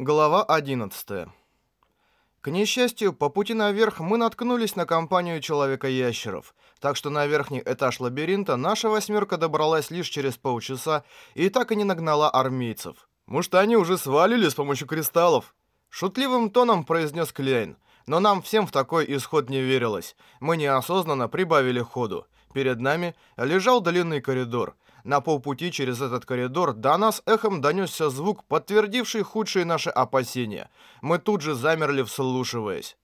Глава 11. К несчастью, по пути наверх мы наткнулись на компанию Человека-ящеров, так что на верхний этаж лабиринта наша восьмерка добралась лишь через полчаса и так и не нагнала армейцев. «Может, они уже свалили с помощью кристаллов?» Шутливым тоном произнес Клейн, но нам всем в такой исход не верилось. Мы неосознанно прибавили ходу. Перед нами лежал длинный коридор — на полпути через этот коридор до нас эхом донесся звук, подтвердивший худшие наши опасения. Мы тут же замерли, вслушиваясь.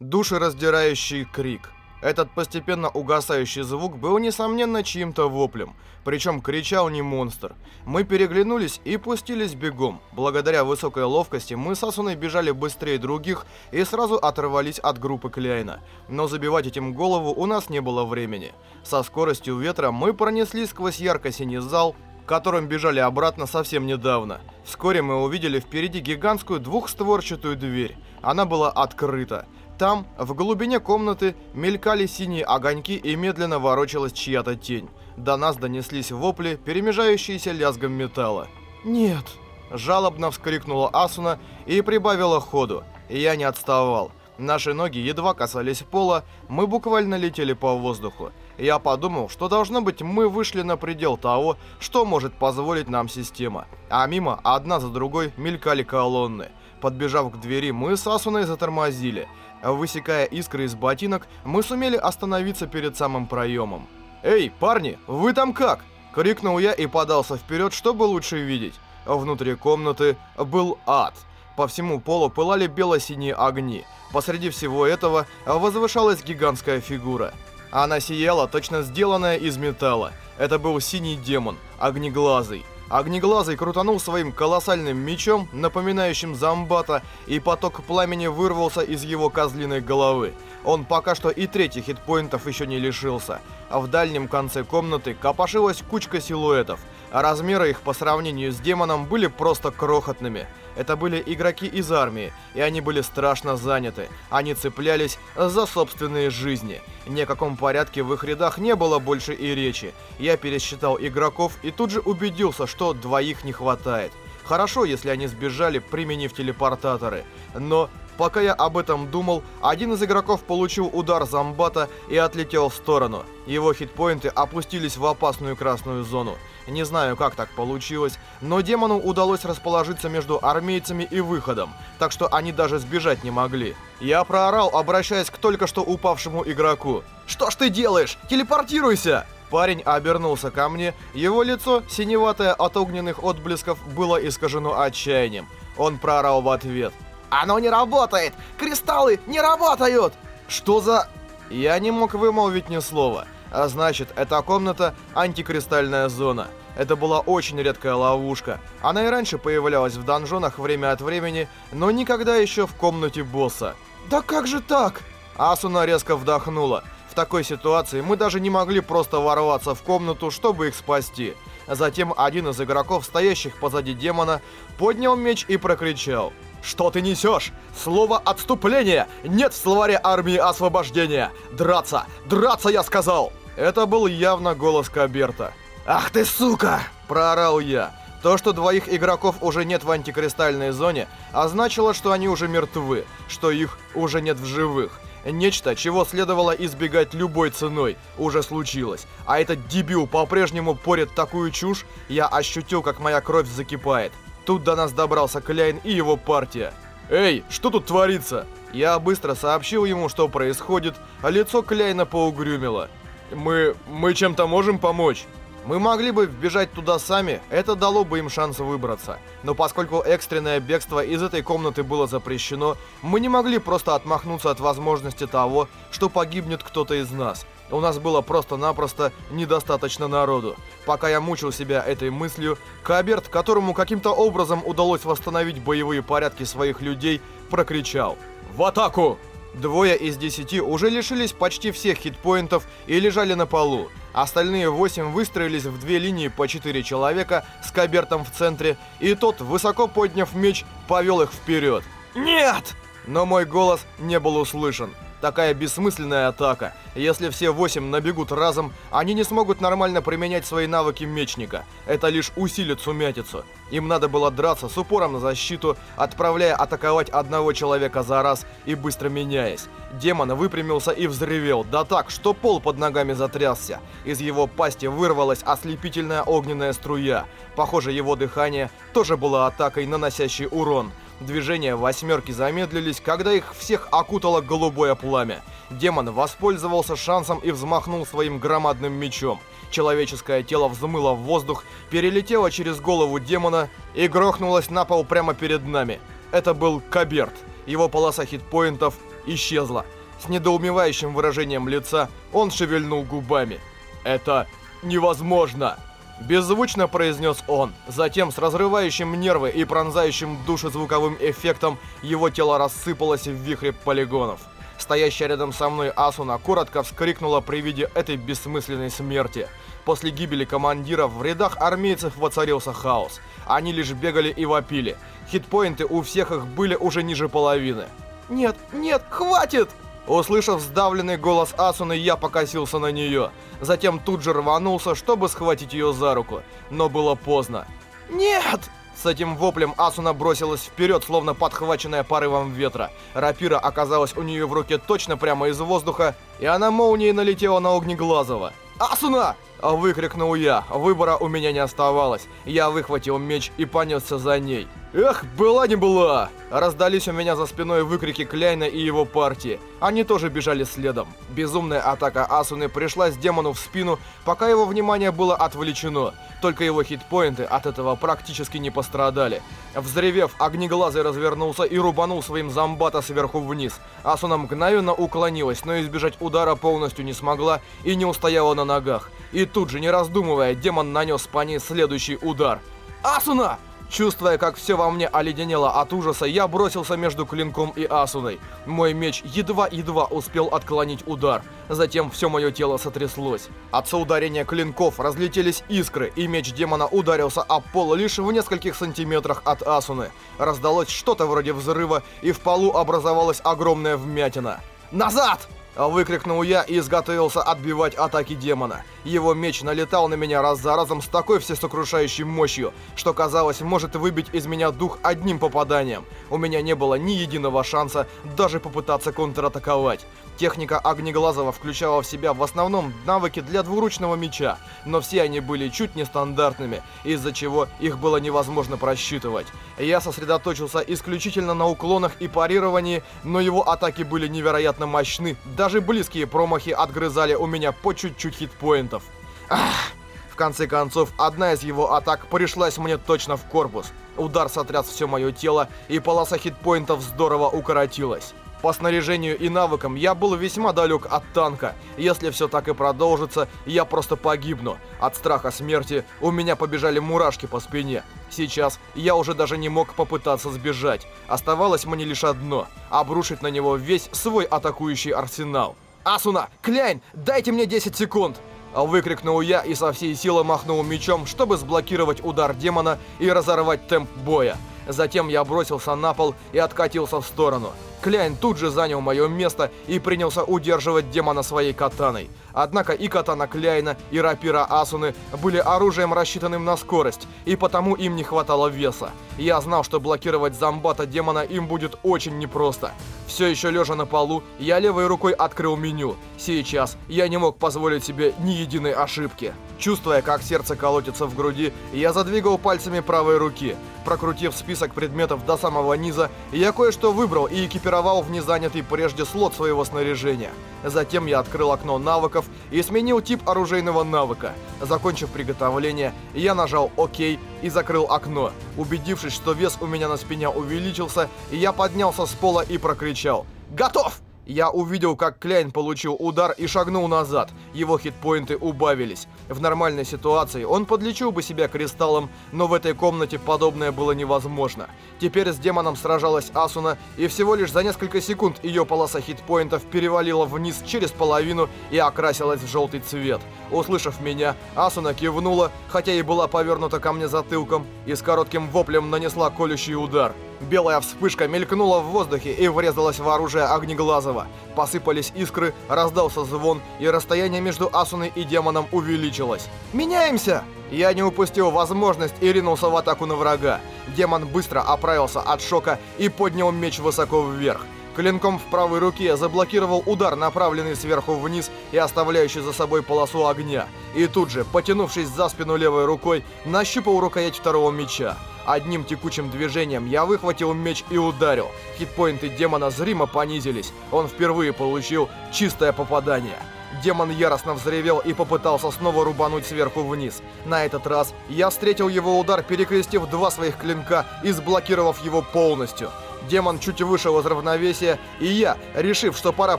Душераздирающий крик. Этот постепенно угасающий звук был, несомненно, чьим-то воплем. Причем кричал не монстр. Мы переглянулись и пустились бегом. Благодаря высокой ловкости мы с Асуной бежали быстрее других и сразу оторвались от группы Кляйна. Но забивать этим голову у нас не было времени. Со скоростью ветра мы пронеслись сквозь ярко-синий зал, которым бежали обратно совсем недавно. Вскоре мы увидели впереди гигантскую двухстворчатую дверь. Она была открыта. Там, в глубине комнаты, мелькали синие огоньки и медленно ворочалась чья-то тень. До нас донеслись вопли, перемежающиеся лязгом металла. «Нет!» Жалобно вскрикнула Асуна и прибавила ходу. Я не отставал. Наши ноги едва касались пола, мы буквально летели по воздуху. Я подумал, что должно быть мы вышли на предел того, что может позволить нам система. А мимо одна за другой мелькали колонны. Подбежав к двери, мы с Асуной затормозили. Высекая искры из ботинок, мы сумели остановиться перед самым проемом. «Эй, парни, вы там как?» — крикнул я и подался вперед, чтобы лучше видеть. Внутри комнаты был ад. По всему полу пылали бело-синие огни. Посреди всего этого возвышалась гигантская фигура. Она сияла, точно сделанная из металла. Это был синий демон, огнеглазый. Огнеглазый крутанул своим колоссальным мечом, напоминающим зомбата, и поток пламени вырвался из его козлиной головы. Он пока что и третьих хитпоинтов еще не лишился. А в дальнем конце комнаты копошилась кучка силуэтов, а размеры их по сравнению с демоном были просто крохотными. Это были игроки из армии, и они были страшно заняты. Они цеплялись за собственные жизни. Ни о каком порядке в их рядах не было больше и речи. Я пересчитал игроков и тут же убедился, что двоих не хватает. Хорошо, если они сбежали, применив телепортаторы. Но Пока я об этом думал, один из игроков получил удар зомбата и отлетел в сторону. Его хитпоинты опустились в опасную красную зону. Не знаю, как так получилось, но демону удалось расположиться между армейцами и выходом, так что они даже сбежать не могли. Я проорал, обращаясь к только что упавшему игроку. «Что ж ты делаешь? Телепортируйся!» Парень обернулся ко мне, его лицо, синеватое от огненных отблесков, было искажено отчаянием. Он проорал в ответ. «Оно не работает! Кристаллы не работают!» «Что за...» Я не мог вымолвить ни слова. А значит, эта комната — антикристальная зона. Это была очень редкая ловушка. Она и раньше появлялась в донжонах время от времени, но никогда еще в комнате босса. «Да как же так?» Асуна резко вдохнула. В такой ситуации мы даже не могли просто ворваться в комнату, чтобы их спасти. Затем один из игроков, стоящих позади демона, поднял меч и прокричал. Что ты несешь? Слово «отступление» нет в словаре армии освобождения. Драться! Драться, я сказал! Это был явно голос Каберта. «Ах ты сука!» – проорал я. То, что двоих игроков уже нет в антикристальной зоне, означало, что они уже мертвы, что их уже нет в живых. Нечто, чего следовало избегать любой ценой, уже случилось. А этот дебил по-прежнему порит такую чушь, я ощутил, как моя кровь закипает. Тут до нас добрался Кляйн и его партия. «Эй, что тут творится?» Я быстро сообщил ему, что происходит, а лицо Кляйна поугрюмило. «Мы... мы чем-то можем помочь?» Мы могли бы вбежать туда сами, это дало бы им шанс выбраться. Но поскольку экстренное бегство из этой комнаты было запрещено, мы не могли просто отмахнуться от возможности того, что погибнет кто-то из нас. У нас было просто-напросто недостаточно народу. Пока я мучил себя этой мыслью, Каберт, которому каким-то образом удалось восстановить боевые порядки своих людей, прокричал «В атаку!». Двое из десяти уже лишились почти всех хитпоинтов и лежали на полу. Остальные восемь выстроились в две линии по четыре человека с Кабертом в центре, и тот, высоко подняв меч, повел их вперед. «Нет!» Но мой голос не был услышан. Такая бессмысленная атака. Если все восемь набегут разом, они не смогут нормально применять свои навыки мечника. Это лишь усилит сумятицу. Им надо было драться с упором на защиту, отправляя атаковать одного человека за раз и быстро меняясь. Демон выпрямился и взревел, да так, что пол под ногами затрясся. Из его пасти вырвалась ослепительная огненная струя. Похоже, его дыхание тоже было атакой, наносящей урон. Движения восьмерки замедлились, когда их всех окутало голубое пламя. Демон воспользовался шансом и взмахнул своим громадным мечом. Человеческое тело взмыло в воздух, перелетело через голову демона и грохнулось на пол прямо перед нами. Это был Каберт. Его полоса хитпоинтов исчезла. С недоумевающим выражением лица он шевельнул губами. «Это невозможно!» Беззвучно произнес он. Затем с разрывающим нервы и пронзающим душу звуковым эффектом его тело рассыпалось в вихре полигонов. Стоящая рядом со мной Асуна коротко вскрикнула при виде этой бессмысленной смерти. После гибели командира в рядах армейцев воцарился хаос. Они лишь бегали и вопили. Хитпоинты у всех их были уже ниже половины. «Нет, нет, хватит!» Услышав сдавленный голос Асуны, я покосился на нее. Затем тут же рванулся, чтобы схватить ее за руку. Но было поздно. «Нет!» С этим воплем Асуна бросилась вперед, словно подхваченная порывом ветра. Рапира оказалась у нее в руке точно прямо из воздуха, и она молнией налетела на Огнеглазого. «Асуна!» – выкрикнул я. Выбора у меня не оставалось. Я выхватил меч и понесся за ней. Эх, была не была! Раздались у меня за спиной выкрики Кляйна и его партии. Они тоже бежали следом. Безумная атака Асуны пришлась демону в спину, пока его внимание было отвлечено. Только его хитпоинты от этого практически не пострадали. Взревев, Огнеглазый развернулся и рубанул своим зомбата сверху вниз. Асуна мгновенно уклонилась, но избежать удара полностью не смогла и не устояла на ногах. И тут же, не раздумывая, демон нанес по ней следующий удар. «Асуна!» Чувствуя, как все во мне оледенело от ужаса, я бросился между клинком и Асуной. Мой меч едва-едва успел отклонить удар. Затем все мое тело сотряслось. От соударения клинков разлетелись искры, и меч демона ударился об пол лишь в нескольких сантиметрах от Асуны. Раздалось что-то вроде взрыва, и в полу образовалась огромная вмятина. «Назад!» Выкрикнул я и изготовился отбивать атаки демона. Его меч налетал на меня раз за разом с такой всесокрушающей мощью, что казалось, может выбить из меня дух одним попаданием. У меня не было ни единого шанса даже попытаться контратаковать. Техника Огнеглазого включала в себя в основном навыки для двуручного меча, но все они были чуть нестандартными, из-за чего их было невозможно просчитывать. Я сосредоточился исключительно на уклонах и парировании, но его атаки были невероятно мощны, даже близкие промахи отгрызали у меня по чуть-чуть хитпоинтов. Ах! В конце концов, одна из его атак пришлась мне точно в корпус. Удар сотряс все мое тело, и полоса хитпоинтов здорово укоротилась. По снаряжению и навыкам я был весьма далек от танка. Если все так и продолжится, я просто погибну. От страха смерти у меня побежали мурашки по спине. Сейчас я уже даже не мог попытаться сбежать. Оставалось мне лишь одно — обрушить на него весь свой атакующий арсенал. «Асуна! Кляйн! Дайте мне 10 секунд!» Выкрикнул я и со всей силы махнул мечом, чтобы сблокировать удар демона и разорвать темп боя. Затем я бросился на пол и откатился в сторону. Кляйн тут же занял мое место и принялся удерживать демона своей катаной. Однако и катана Кляйна, и рапира Асуны были оружием, рассчитанным на скорость, и потому им не хватало веса. Я знал, что блокировать зомбата демона им будет очень непросто. Все еще лежа на полу, я левой рукой открыл меню. Сейчас я не мог позволить себе ни единой ошибки. Чувствуя, как сердце колотится в груди, я задвигал пальцами правой руки. Прокрутив список предметов до самого низа, я кое-что выбрал и экипировал в незанятый прежде слот своего снаряжения. Затем я открыл окно навыков и сменил тип оружейного навыка. Закончив приготовление, я нажал ОК и закрыл окно. Убедившись, что вес у меня на спине увеличился, я поднялся с пола и прокричал «Готов!» Я увидел, как Кляйн получил удар и шагнул назад. Его хитпоинты убавились. В нормальной ситуации он подлечил бы себя кристаллом, но в этой комнате подобное было невозможно. Теперь с демоном сражалась Асуна, и всего лишь за несколько секунд ее полоса хитпоинтов перевалила вниз через половину и окрасилась в желтый цвет. Услышав меня, Асуна кивнула, хотя и была повернута ко мне затылком, и с коротким воплем нанесла колющий удар. Белая вспышка мелькнула в воздухе и врезалась в оружие Огнеглазого. Посыпались искры, раздался звон, и расстояние между Асуной и демоном увеличилось. «Меняемся!» Я не упустил возможность и ринулся в атаку на врага. Демон быстро оправился от шока и поднял меч высоко вверх. Клинком в правой руке заблокировал удар, направленный сверху вниз и оставляющий за собой полосу огня. И тут же, потянувшись за спину левой рукой, нащупал рукоять второго меча. Одним текучим движением я выхватил меч и ударил. Хитпоинты демона зримо понизились. Он впервые получил чистое попадание. Демон яростно взревел и попытался снова рубануть сверху вниз. На этот раз я встретил его удар, перекрестив два своих клинка и сблокировав его полностью. Демон чуть вышел из равновесия, и я, решив, что пора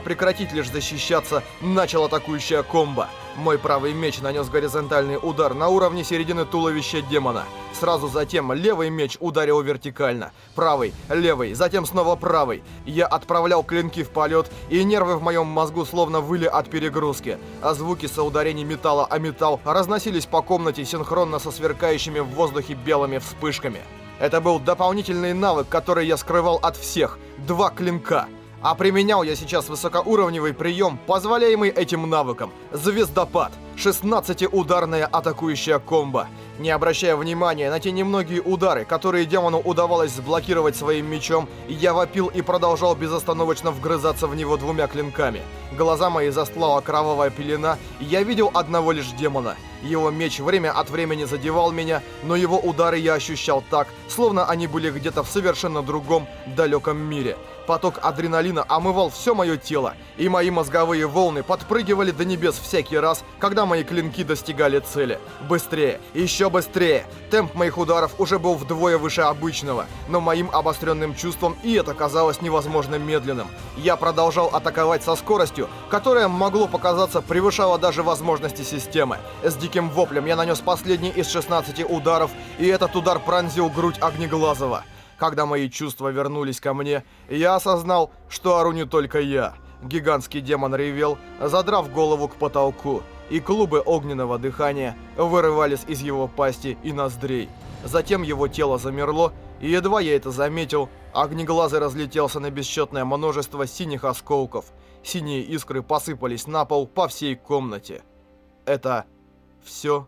прекратить лишь защищаться, начал атакующая комбо. Мой правый меч нанес горизонтальный удар на уровне середины туловища демона. Сразу затем левый меч ударил вертикально. Правый, левый, затем снова правый. Я отправлял клинки в полет, и нервы в моем мозгу словно выли от перегрузки. А звуки соударений металла о металл разносились по комнате синхронно со сверкающими в воздухе белыми вспышками. Это был дополнительный навык, который я скрывал от всех. Два клинка. А применял я сейчас высокоуровневый прием, позволяемый этим навыком. Звездопад. 16-ударная атакующая комбо. Не обращая внимания на те немногие удары, которые демону удавалось заблокировать своим мечом, я вопил и продолжал безостановочно вгрызаться в него двумя клинками. Глаза мои застлала кровавая пелена, и я видел одного лишь демона. Его меч время от времени задевал меня, но его удары я ощущал так, словно они были где-то в совершенно другом, далеком мире. Поток адреналина омывал все мое тело, и мои мозговые волны подпрыгивали до небес всякий раз, когда мои клинки достигали цели. Быстрее, еще быстрее. Темп моих ударов уже был вдвое выше обычного, но моим обостренным чувством и это казалось невозможно медленным. Я продолжал атаковать со скоростью, которая, могло показаться, превышала даже возможности системы. С диким воплем я нанес последний из 16 ударов, и этот удар пронзил грудь Огнеглазого. Когда мои чувства вернулись ко мне, я осознал, что ору не только я. Гигантский демон ревел, задрав голову к потолку, и клубы огненного дыхания вырывались из его пасти и ноздрей. Затем его тело замерло, и едва я это заметил, огнеглазый разлетелся на бесчетное множество синих осколков. Синие искры посыпались на пол по всей комнате. Это все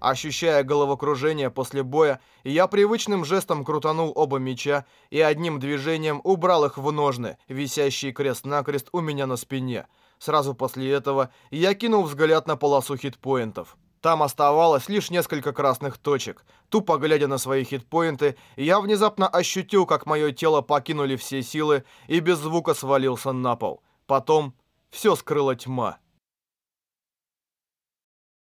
Ощущая головокружение после боя, я привычным жестом крутанул оба меча и одним движением убрал их в ножны, висящие крест-накрест у меня на спине. Сразу после этого я кинул взгляд на полосу хитпоинтов. Там оставалось лишь несколько красных точек. Тупо глядя на свои хитпоинты, я внезапно ощутил, как мое тело покинули все силы и без звука свалился на пол. Потом все скрыла тьма.